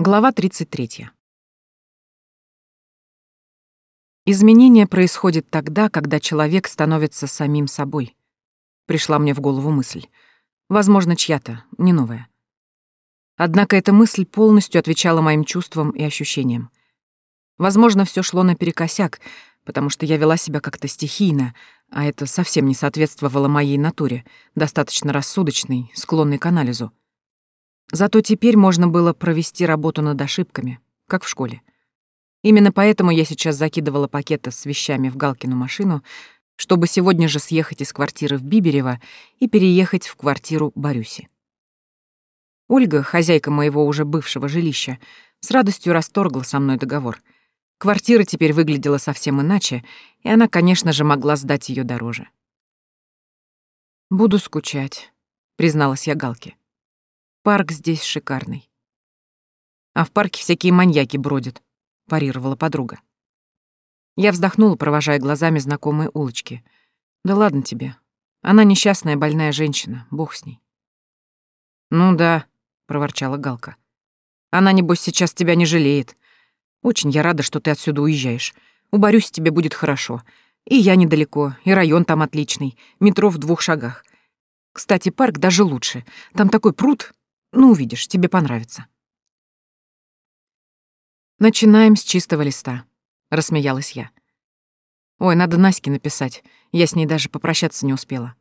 Глава 33. Изменение происходит тогда, когда человек становится самим собой. Пришла мне в голову мысль. Возможно, чья-то, не новая. Однако эта мысль полностью отвечала моим чувствам и ощущениям. Возможно, все шло наперекосяк, потому что я вела себя как-то стихийно, а это совсем не соответствовало моей натуре, достаточно рассудочной, склонной к анализу. Зато теперь можно было провести работу над ошибками, как в школе. Именно поэтому я сейчас закидывала пакеты с вещами в Галкину машину, чтобы сегодня же съехать из квартиры в Биберево и переехать в квартиру Борюси. Ольга, хозяйка моего уже бывшего жилища, с радостью расторгла со мной договор. Квартира теперь выглядела совсем иначе, и она, конечно же, могла сдать ее дороже. «Буду скучать», — призналась я Галке. Парк здесь шикарный. А в парке всякие маньяки бродят, парировала подруга. Я вздохнула, провожая глазами знакомые улочки. Да ладно тебе. Она несчастная больная женщина, бог с ней. Ну да, проворчала Галка. Она, небось, сейчас тебя не жалеет. Очень я рада, что ты отсюда уезжаешь. Уборюсь, тебе будет хорошо. И я недалеко, и район там отличный, метро в двух шагах. Кстати, парк даже лучше. Там такой пруд, ну, увидишь, тебе понравится. Начинаем с чистого листа, рассмеялась я. Ой, надо Наське написать. Я с ней даже попрощаться не успела.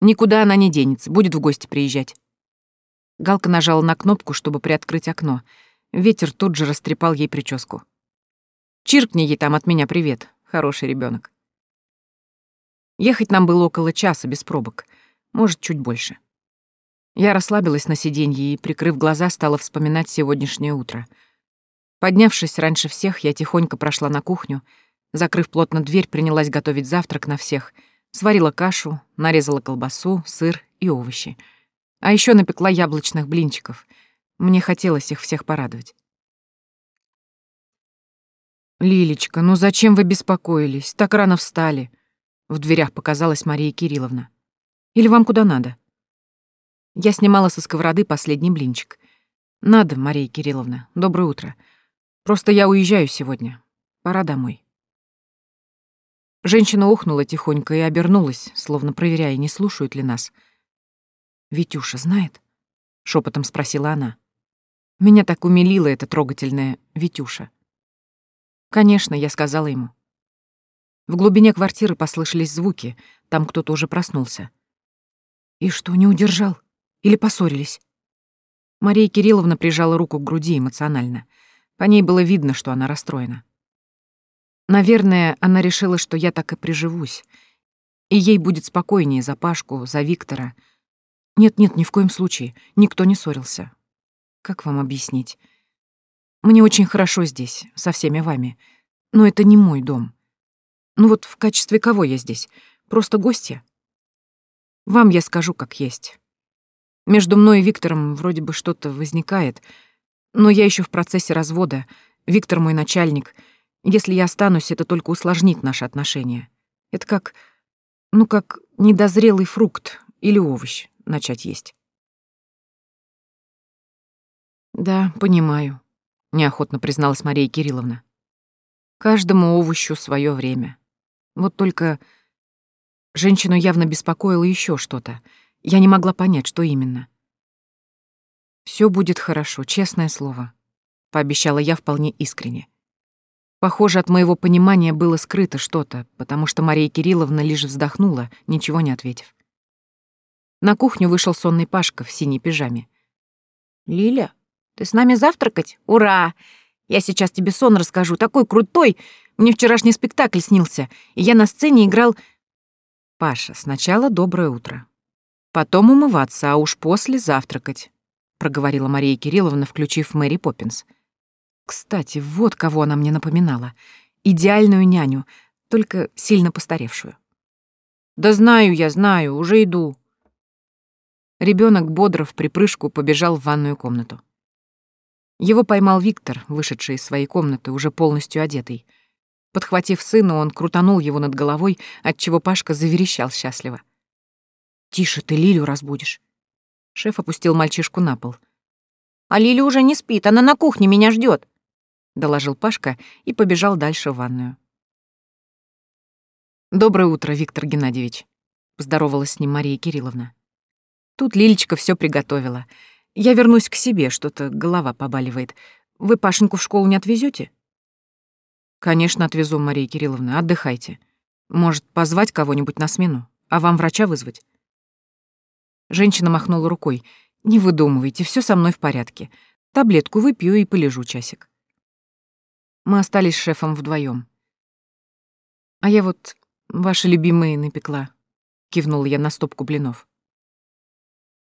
Никуда она не денется, будет в гости приезжать. Галка нажала на кнопку, чтобы приоткрыть окно. Ветер тут же растрепал ей прическу. Чиркни ей там от меня привет, хороший ребенок. Ехать нам было около часа без пробок, может, чуть больше. Я расслабилась на сиденье и, прикрыв глаза, стала вспоминать сегодняшнее утро. Поднявшись раньше всех, я тихонько прошла на кухню, закрыв плотно дверь, принялась готовить завтрак на всех, сварила кашу, нарезала колбасу, сыр и овощи. А еще напекла яблочных блинчиков. Мне хотелось их всех порадовать. «Лилечка, ну зачем вы беспокоились? Так рано встали!» В дверях показалась Мария Кирилловна. «Или вам куда надо?» Я снимала со сковороды последний блинчик. «Надо, Мария Кирилловна. Доброе утро. Просто я уезжаю сегодня. Пора домой». Женщина ухнула тихонько и обернулась, словно проверяя, не слушают ли нас. «Витюша знает?» — шепотом спросила она. Меня так умилила эта трогательная Витюша. «Конечно», — я сказала ему. В глубине квартиры послышались звуки, там кто-то уже проснулся. «И что, не удержал?» Или поссорились?» Мария Кирилловна прижала руку к груди эмоционально. По ней было видно, что она расстроена. Наверное, она решила, что я так и приживусь. И ей будет спокойнее за Пашку, за Виктора. Нет-нет, ни в коем случае. Никто не ссорился. Как вам объяснить? Мне очень хорошо здесь, со всеми вами. Но это не мой дом. Ну вот в качестве кого я здесь? Просто гостья? Вам я скажу, как есть. Между мной и Виктором вроде бы что-то возникает, но я еще в процессе развода. Виктор мой начальник. Если я останусь, это только усложнит наши отношения. Это как... ну, как недозрелый фрукт или овощ начать есть. «Да, понимаю», — неохотно призналась Мария Кирилловна. «Каждому овощу свое время. Вот только...» Женщину явно беспокоило еще что-то — я не могла понять, что именно. Все будет хорошо, честное слово», — пообещала я вполне искренне. Похоже, от моего понимания было скрыто что-то, потому что Мария Кирилловна лишь вздохнула, ничего не ответив. На кухню вышел сонный Пашка в синей пижаме. «Лиля, ты с нами завтракать? Ура! Я сейчас тебе сон расскажу, такой крутой! Мне вчерашний спектакль снился, и я на сцене играл...» «Паша, сначала доброе утро. Потом умываться, а уж после завтракать», — проговорила Мария Кирилловна, включив Мэри Поппинс. «Кстати, вот кого она мне напоминала. Идеальную няню, только сильно постаревшую». «Да знаю я, знаю, уже иду». Ребенок бодро в припрыжку побежал в ванную комнату. Его поймал Виктор, вышедший из своей комнаты, уже полностью одетый. Подхватив сына, он крутанул его над головой, отчего Пашка заверещал счастливо. «Тише, ты Лилю разбудишь». Шеф опустил мальчишку на пол. А Лиля уже не спит, она на кухне меня ждет, доложил Пашка и побежал дальше в ванную. «Доброе утро, Виктор Геннадьевич», — поздоровалась с ним Мария Кирилловна. «Тут Лилечка все приготовила. Я вернусь к себе, что-то голова побаливает. Вы Пашеньку в школу не отвезете? «Конечно, отвезу, Мария Кирилловна. Отдыхайте. Может, позвать кого-нибудь на смену, а вам врача вызвать?» Женщина махнула рукой. «Не выдумывайте, все со мной в порядке. Таблетку выпью и полежу часик». Мы остались с шефом вдвоем. «А я вот ваши любимые напекла», — кивнула я на стопку блинов.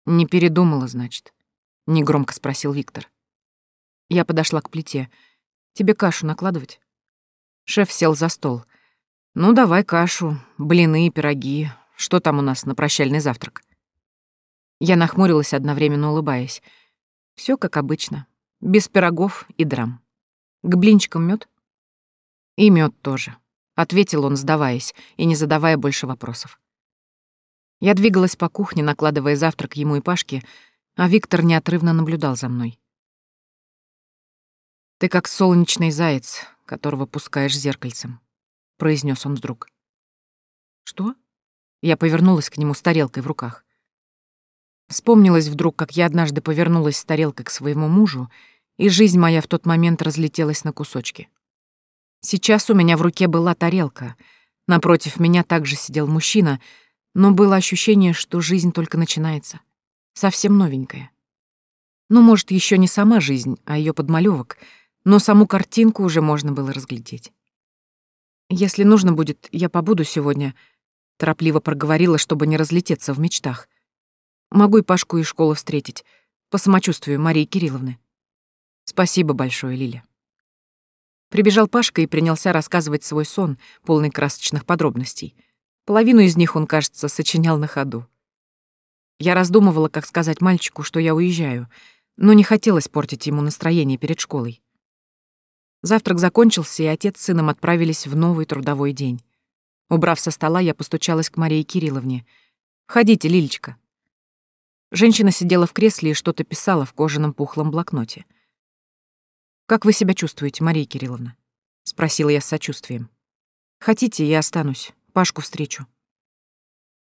«Не передумала, значит?» — негромко спросил Виктор. Я подошла к плите. «Тебе кашу накладывать?» Шеф сел за стол. «Ну, давай кашу, блины, пироги. Что там у нас на прощальный завтрак?» Я нахмурилась, одновременно улыбаясь. Все как обычно. Без пирогов и драм. К блинчикам мед? И мед тоже. Ответил он, сдаваясь и не задавая больше вопросов. Я двигалась по кухне, накладывая завтрак ему и Пашке, а Виктор неотрывно наблюдал за мной. «Ты как солнечный заяц, которого пускаешь зеркальцем», — произнес он вдруг. «Что?» Я повернулась к нему с тарелкой в руках. Вспомнилось вдруг, как я однажды повернулась с тарелкой к своему мужу, и жизнь моя в тот момент разлетелась на кусочки. Сейчас у меня в руке была тарелка, напротив меня также сидел мужчина, но было ощущение, что жизнь только начинается, совсем новенькая. Ну, может, еще не сама жизнь, а ее подмалевок — но саму картинку уже можно было разглядеть. «Если нужно будет, я побуду сегодня», — торопливо проговорила, чтобы не разлететься в мечтах. «Могу и Пашку из школы встретить, по самочувствию Марии Кирилловны». «Спасибо большое, Лиля». Прибежал Пашка и принялся рассказывать свой сон, полный красочных подробностей. Половину из них он, кажется, сочинял на ходу. Я раздумывала, как сказать мальчику, что я уезжаю, но не хотелось портить ему настроение перед школой. Завтрак закончился, и отец с сыном отправились в новый трудовой день. Убрав со стола, я постучалась к Марии Кирилловне. «Входите, Лилечка». Женщина сидела в кресле и что-то писала в кожаном пухлом блокноте. «Как вы себя чувствуете, Мария Кирилловна?» — спросила я с сочувствием. «Хотите, я останусь. Пашку встречу».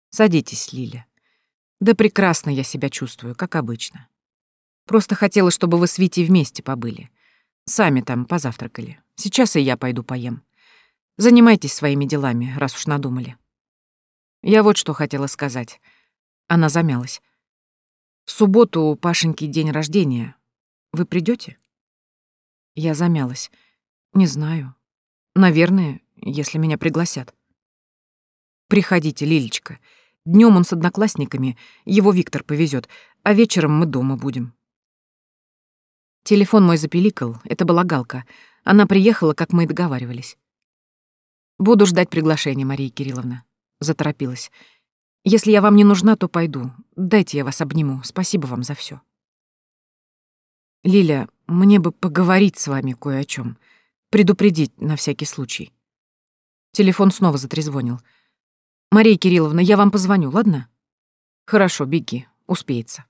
«Садитесь, Лиля. Да прекрасно я себя чувствую, как обычно. Просто хотела, чтобы вы с Витей вместе побыли. Сами там позавтракали. Сейчас и я пойду поем. Занимайтесь своими делами, раз уж надумали. Я вот что хотела сказать. Она замялась. Субботу у Пашеньки день рождения. Вы придете? Я замялась. Не знаю. Наверное, если меня пригласят. Приходите, Лилечка. Днем он с одноклассниками, его Виктор повезет, а вечером мы дома будем. Телефон мой запеликал, это была Галка. Она приехала, как мы и договаривались. «Буду ждать приглашения, Мария Кирилловна», — заторопилась. «Если я вам не нужна, то пойду. Дайте я вас обниму. Спасибо вам за все. «Лиля, мне бы поговорить с вами кое о чем, Предупредить на всякий случай». Телефон снова затрезвонил. «Мария Кирилловна, я вам позвоню, ладно?» «Хорошо, беги, успеется».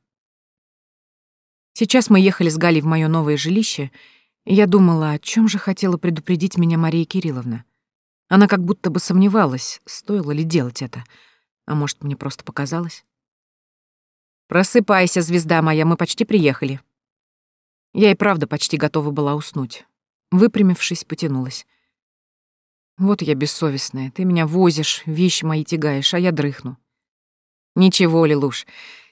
Сейчас мы ехали с Галей в мое новое жилище, и я думала, о чем же хотела предупредить меня Мария Кирилловна. Она как будто бы сомневалась, стоило ли делать это. А может, мне просто показалось? «Просыпайся, звезда моя, мы почти приехали». Я и правда почти готова была уснуть. Выпрямившись, потянулась. «Вот я бессовестная, ты меня возишь, вещи мои тягаешь, а я дрыхну». «Ничего, Лилуш,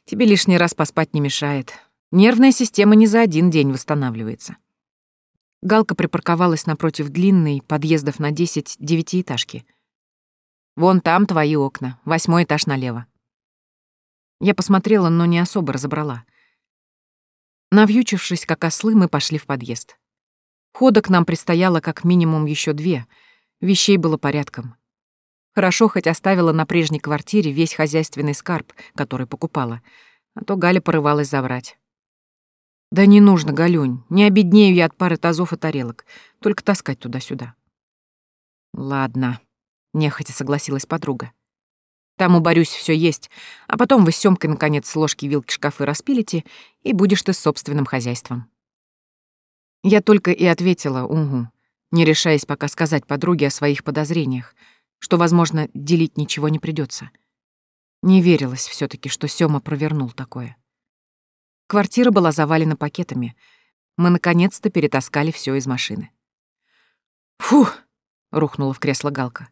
тебе лишний раз поспать не мешает. Нервная система не за один день восстанавливается. Галка припарковалась напротив длинной, подъездов на десять девятиэтажки. «Вон там твои окна, восьмой этаж налево». Я посмотрела, но не особо разобрала. Навьючившись, как ослы, мы пошли в подъезд. Ходок нам предстояло как минимум еще две. Вещей было порядком. Хорошо хоть оставила на прежней квартире весь хозяйственный скарб, который покупала, а то Галя порывалась забрать. Да не нужно, Галюнь, не обеднею я от пары тазов и тарелок, только таскать туда-сюда. Ладно, нехотя согласилась подруга. Там у Борюсь все есть, а потом вы с Сёмкой, наконец, ложки, вилки, шкафы распилите, и будешь ты собственным хозяйством. Я только и ответила «Угу», не решаясь пока сказать подруге о своих подозрениях, что, возможно, делить ничего не придется. Не верилось все таки что Сёма провернул такое. Квартира была завалена пакетами. Мы наконец-то перетаскали все из машины. «Фух!» — рухнула в кресло Галка.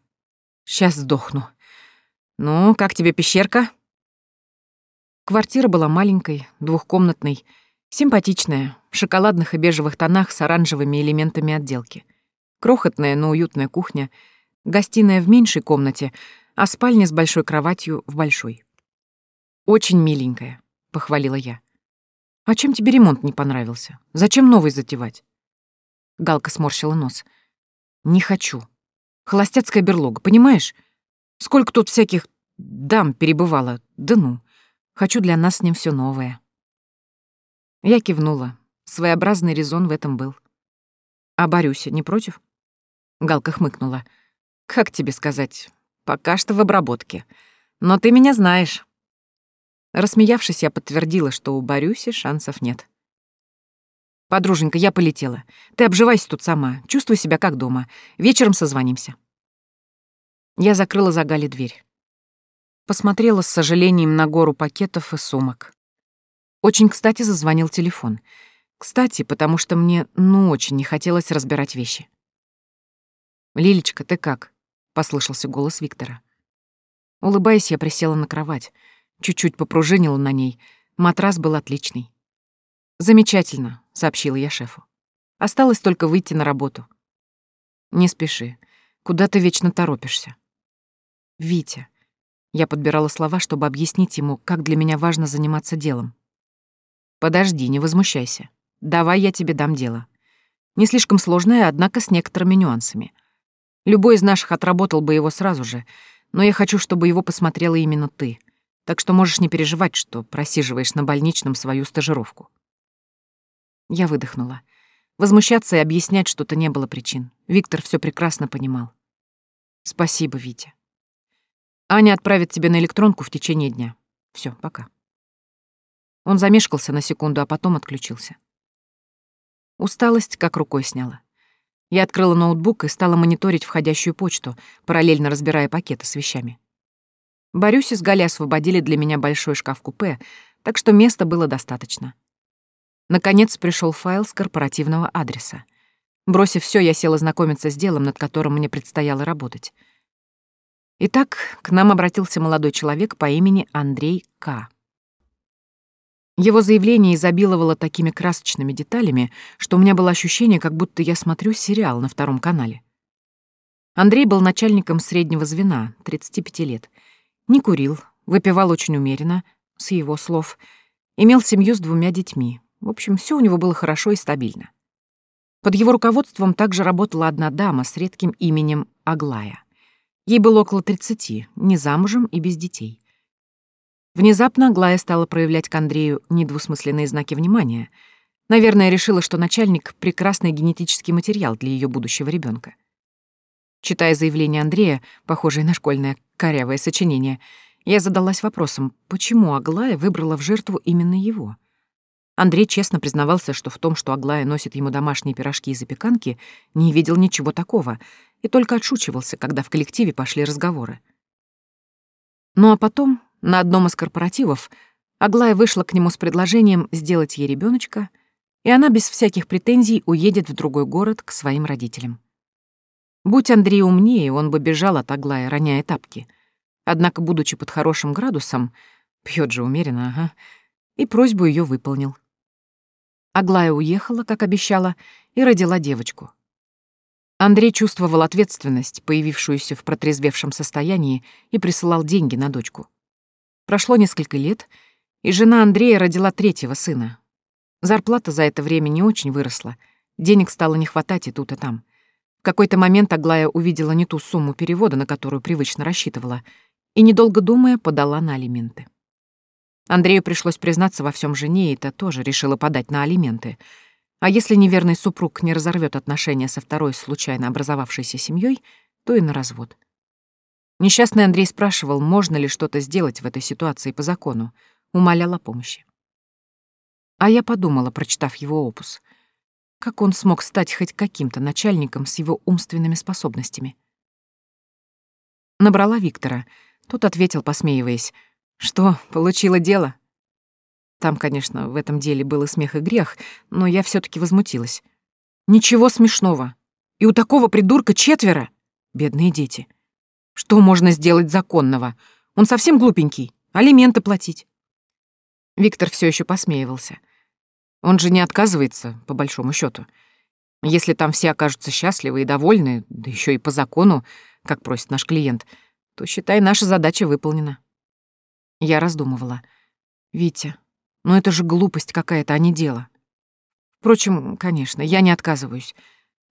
«Сейчас сдохну. Ну, как тебе пещерка?» Квартира была маленькой, двухкомнатной, симпатичная, в шоколадных и бежевых тонах с оранжевыми элементами отделки. Крохотная, но уютная кухня, гостиная в меньшей комнате, а спальня с большой кроватью в большой. «Очень миленькая», — похвалила я. «А чем тебе ремонт не понравился? Зачем новый затевать?» Галка сморщила нос. «Не хочу. Холостяцкая берлога, понимаешь? Сколько тут всяких дам перебывало, да ну. Хочу для нас с ним все новое». Я кивнула. Своеобразный резон в этом был. «А Борюся не против?» Галка хмыкнула. «Как тебе сказать? Пока что в обработке. Но ты меня знаешь». Рассмеявшись, я подтвердила, что у Борюси шансов нет. «Подруженька, я полетела. Ты обживайся тут сама. Чувствуй себя как дома. Вечером созвонимся». Я закрыла за Гали дверь. Посмотрела с сожалением на гору пакетов и сумок. Очень кстати зазвонил телефон. Кстати, потому что мне ну очень не хотелось разбирать вещи. «Лилечка, ты как?» — послышался голос Виктора. Улыбаясь, я присела на кровать. Чуть-чуть попружинила на ней. Матрас был отличный. «Замечательно», — сообщила я шефу. «Осталось только выйти на работу». «Не спеши. Куда ты вечно торопишься?» «Витя». Я подбирала слова, чтобы объяснить ему, как для меня важно заниматься делом. «Подожди, не возмущайся. Давай я тебе дам дело. Не слишком сложное, однако с некоторыми нюансами. Любой из наших отработал бы его сразу же, но я хочу, чтобы его посмотрела именно ты. Так что можешь не переживать, что просиживаешь на больничном свою стажировку». Я выдохнула. Возмущаться и объяснять что-то не было причин. Виктор все прекрасно понимал. «Спасибо, Витя. Аня отправит тебе на электронку в течение дня. Все, пока». Он замешкался на секунду, а потом отключился. Усталость как рукой сняла. Я открыла ноутбук и стала мониторить входящую почту, параллельно разбирая пакеты с вещами. Борюсь с Галей освободили для меня большой шкаф-купе, так что места было достаточно. Наконец пришел файл с корпоративного адреса. Бросив все, я села знакомиться с делом, над которым мне предстояло работать. Итак, к нам обратился молодой человек по имени Андрей К. Его заявление изобиловало такими красочными деталями, что у меня было ощущение, как будто я смотрю сериал на втором канале. Андрей был начальником среднего звена, 35 лет. Не курил, выпивал очень умеренно, с его слов, имел семью с двумя детьми. В общем, все у него было хорошо и стабильно. Под его руководством также работала одна дама с редким именем Аглая. Ей было около 30, не замужем и без детей. Внезапно Глая стала проявлять к Андрею недвусмысленные знаки внимания. Наверное, решила, что начальник — прекрасный генетический материал для ее будущего ребенка. Читая заявление Андрея, похожее на школьное корявое сочинение, я задалась вопросом, почему Аглая выбрала в жертву именно его? Андрей честно признавался, что в том, что Аглая носит ему домашние пирожки и запеканки, не видел ничего такого и только отшучивался, когда в коллективе пошли разговоры. Ну а потом на одном из корпоративов Аглая вышла к нему с предложением сделать ей ребеночка, и она без всяких претензий уедет в другой город к своим родителям. Будь Андрей умнее, он бы бежал от Аглая, роняя тапки. Однако, будучи под хорошим градусом, пьет же умеренно, ага, и просьбу ее выполнил. Аглая уехала, как обещала, и родила девочку. Андрей чувствовал ответственность, появившуюся в протрезвевшем состоянии, и присылал деньги на дочку. Прошло несколько лет, и жена Андрея родила третьего сына. Зарплата за это время не очень выросла, денег стало не хватать и тут, и там. В какой-то момент Аглая увидела не ту сумму перевода, на которую привычно рассчитывала, и, недолго думая, подала на алименты. Андрею пришлось признаться во всем жене, и та тоже решила подать на алименты. А если неверный супруг не разорвет отношения со второй случайно образовавшейся семьей, то и на развод. Несчастный Андрей спрашивал, можно ли что-то сделать в этой ситуации по закону, умолял о помощи. А я подумала, прочитав его опус, как он смог стать хоть каким-то начальником с его умственными способностями. Набрала Виктора. Тот ответил, посмеиваясь, что, получила дело? Там, конечно, в этом деле был и смех, и грех, но я все таки возмутилась. Ничего смешного. И у такого придурка четверо. Бедные дети. Что можно сделать законного? Он совсем глупенький. Алименты платить. Виктор все еще посмеивался. Он же не отказывается, по большому счету. Если там все окажутся счастливы и довольны, да еще и по закону, как просит наш клиент, то, считай, наша задача выполнена. Я раздумывала. Витя, ну это же глупость какая-то, а не дело. Впрочем, конечно, я не отказываюсь.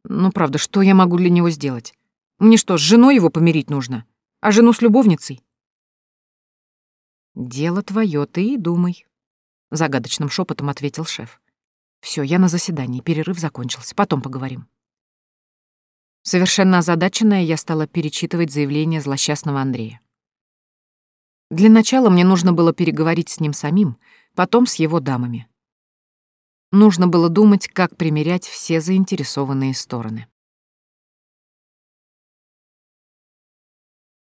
Ну, правда, что я могу для него сделать? Мне что, с женой его помирить нужно? А жену с любовницей? Дело твое, ты и думай, загадочным шепотом ответил шеф. Все, я на заседании, перерыв закончился, потом поговорим. Совершенно озадаченная, я стала перечитывать заявление злосчастного Андрея. Для начала мне нужно было переговорить с ним самим, потом с его дамами. Нужно было думать, как примерять все заинтересованные стороны.